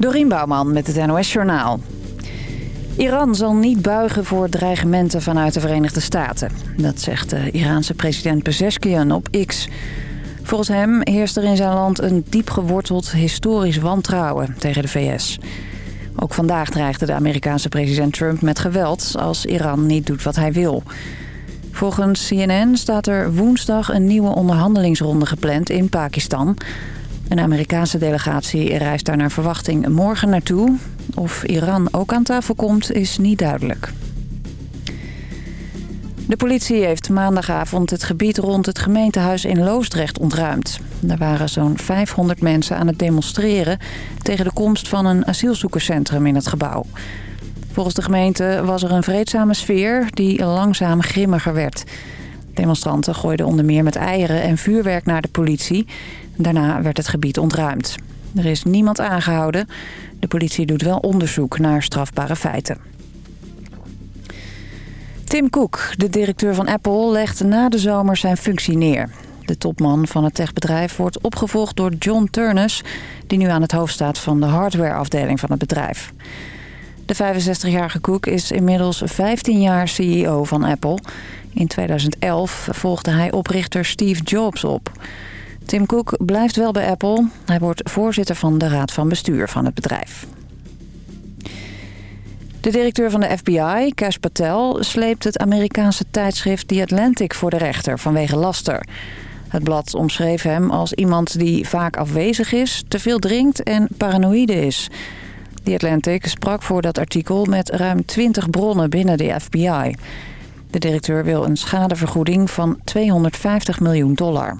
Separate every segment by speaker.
Speaker 1: Dorien Bouwman met het NOS Journaal. Iran zal niet buigen voor dreigementen vanuit de Verenigde Staten. Dat zegt de Iraanse president Pezeshkian op X. Volgens hem heerst er in zijn land een diep geworteld historisch wantrouwen tegen de VS. Ook vandaag dreigde de Amerikaanse president Trump met geweld als Iran niet doet wat hij wil. Volgens CNN staat er woensdag een nieuwe onderhandelingsronde gepland in Pakistan... Een Amerikaanse delegatie reist daar naar verwachting morgen naartoe. Of Iran ook aan tafel komt, is niet duidelijk. De politie heeft maandagavond het gebied rond het gemeentehuis in Loosdrecht ontruimd. Daar waren zo'n 500 mensen aan het demonstreren... tegen de komst van een asielzoekerscentrum in het gebouw. Volgens de gemeente was er een vreedzame sfeer die langzaam grimmiger werd. Demonstranten gooiden onder meer met eieren en vuurwerk naar de politie... Daarna werd het gebied ontruimd. Er is niemand aangehouden. De politie doet wel onderzoek naar strafbare feiten. Tim Cook, de directeur van Apple, legt na de zomer zijn functie neer. De topman van het techbedrijf wordt opgevolgd door John Turnus... die nu aan het hoofd staat van de hardwareafdeling van het bedrijf. De 65-jarige Cook is inmiddels 15 jaar CEO van Apple. In 2011 volgde hij oprichter Steve Jobs op... Tim Cook blijft wel bij Apple. Hij wordt voorzitter van de raad van bestuur van het bedrijf. De directeur van de FBI, Cash Patel, sleept het Amerikaanse tijdschrift The Atlantic voor de rechter vanwege laster. Het blad omschreef hem als iemand die vaak afwezig is, te veel drinkt en paranoïde is. The Atlantic sprak voor dat artikel met ruim 20 bronnen binnen de FBI. De directeur wil een schadevergoeding van 250 miljoen dollar.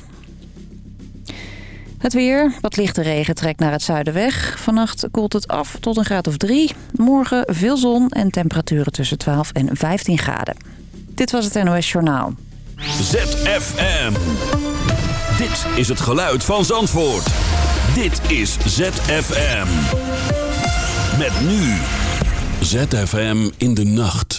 Speaker 1: Het weer, wat lichte regen trekt naar het zuiden weg. Vannacht koelt het af tot een graad of drie. Morgen veel zon en temperaturen tussen 12 en 15 graden. Dit was het NOS Journaal.
Speaker 2: ZFM. Dit is het geluid van Zandvoort. Dit is ZFM. Met nu. ZFM in de nacht.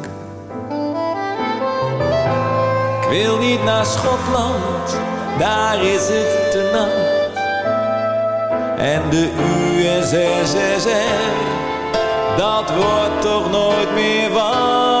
Speaker 3: Wil niet naar Schotland, daar is het te nat. En de USSR, dat wordt toch nooit meer wat.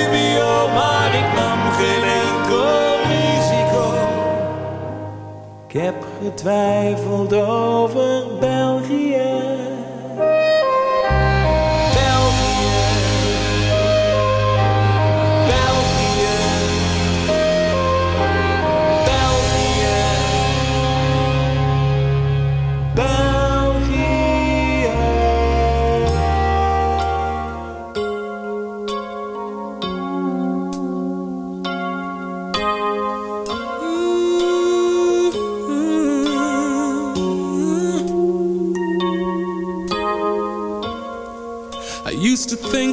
Speaker 3: getwijfeld over België.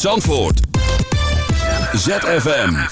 Speaker 2: Zandvoort. ZFM.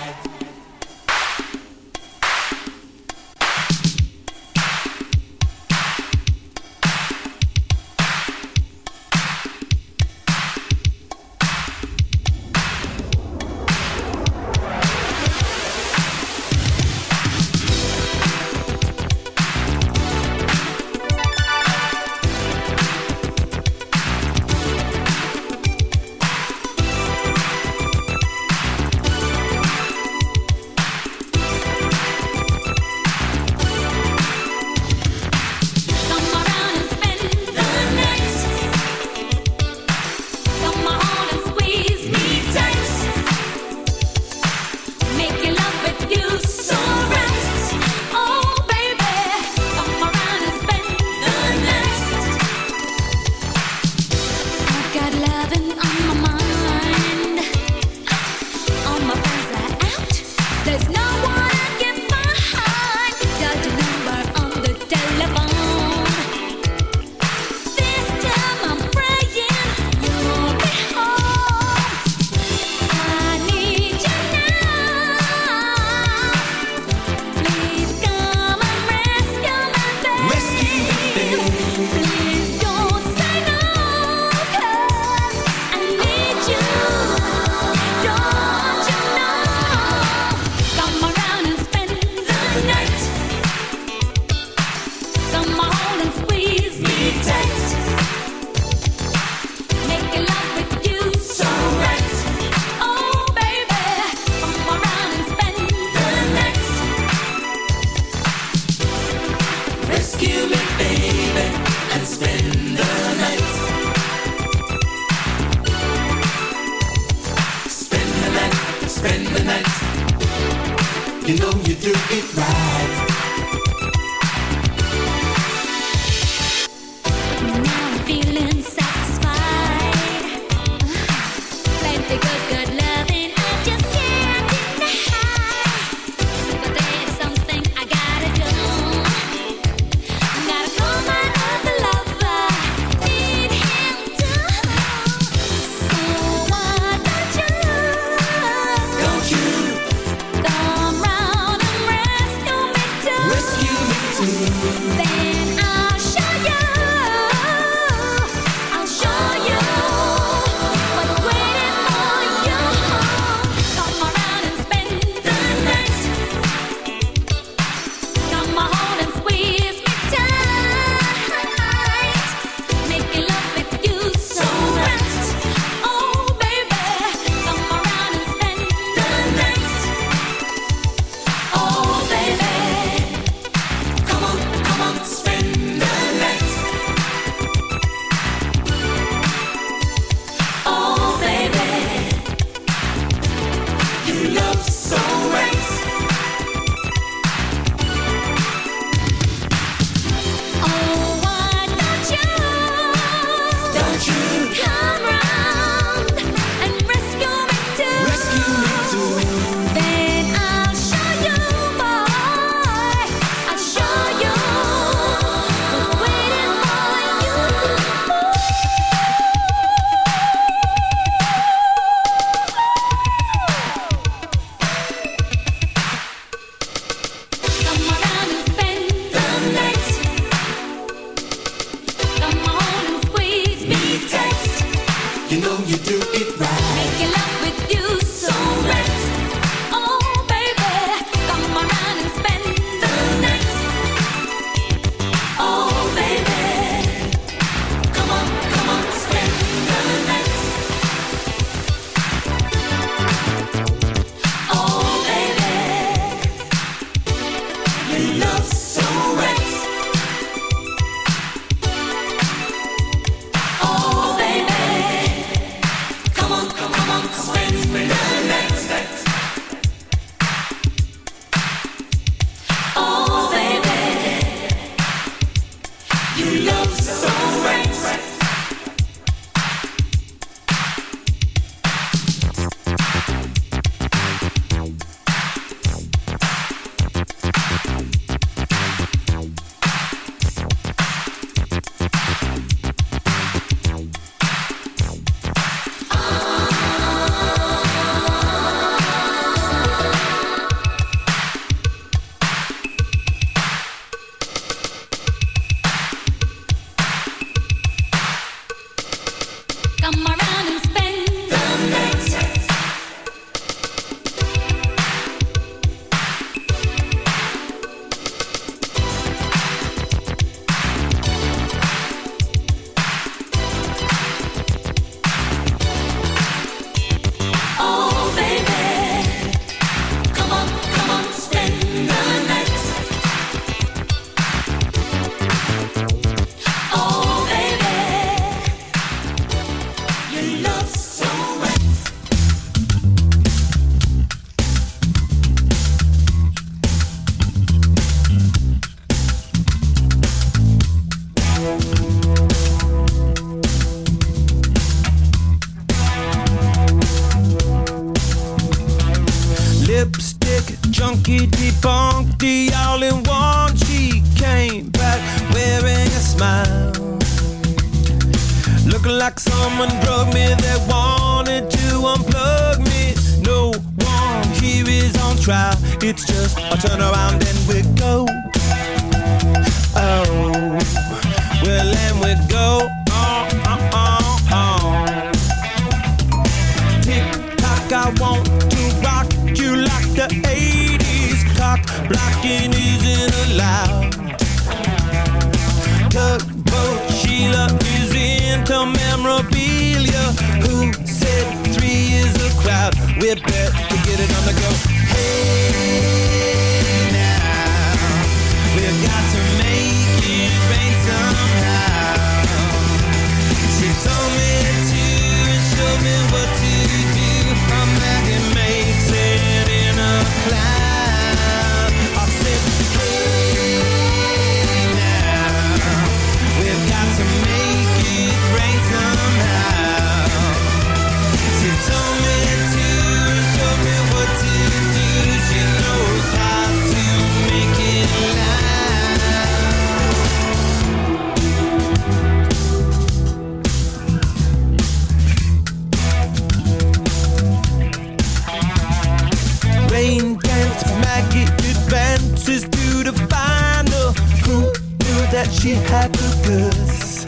Speaker 4: she had the goods.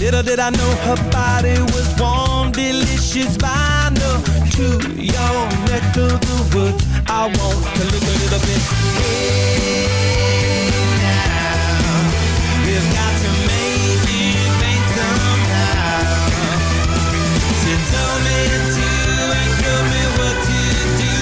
Speaker 4: Little did I know her body was warm, delicious vinyl to your neck of the woods. I want to look a little bit. Hey, now we've got to make it rain somehow. She told me to and told me what to do.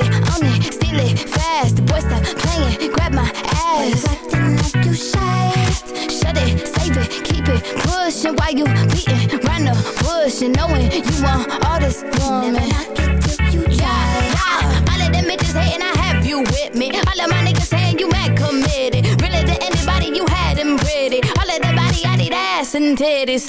Speaker 4: It,
Speaker 5: own
Speaker 6: it, steal it, fast. The boy stop playing, grab my ass. acting like you shy. Shut it, save it, keep it pushing while you beating round the bush and knowing you want all this woman. Never knock it till you try. Yeah, all of them bitches hating, I have you with me. All of my niggas saying you mad committed. Really to anybody you had them pretty. All of the body, I need ass and titties.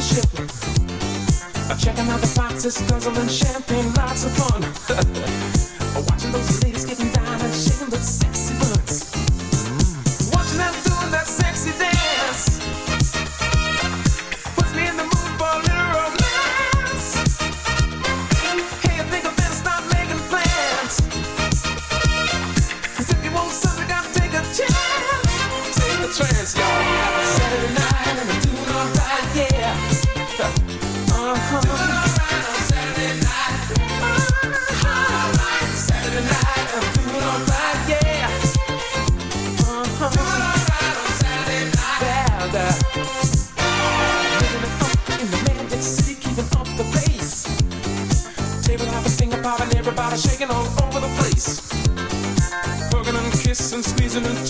Speaker 2: the shipments. Checking out the boxes, guzzling champagne, lots of fun. Watching those season of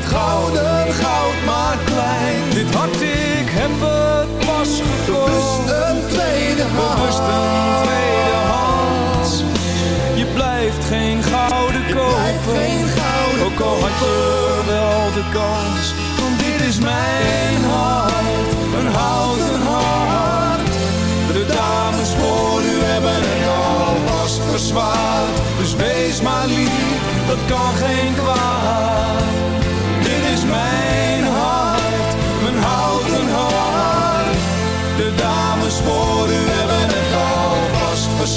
Speaker 7: Het gouden goud maar klein. Dit hart, ik heb het pas gekocht. Bewust een tweede hand. Bewust een tweede hand. Je blijft geen gouden kopen. Geen gouden Ook al had je wel de kans. Want dit is mijn hart, een houten hart. De dames voor u hebben het alvast verzwaard. Dus wees maar lief, dat kan geen kwaad.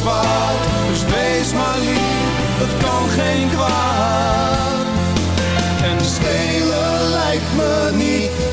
Speaker 7: Dus wees maar lief, dat kan geen kwaad. En stelen lijkt me niet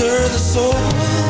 Speaker 4: stir the soul.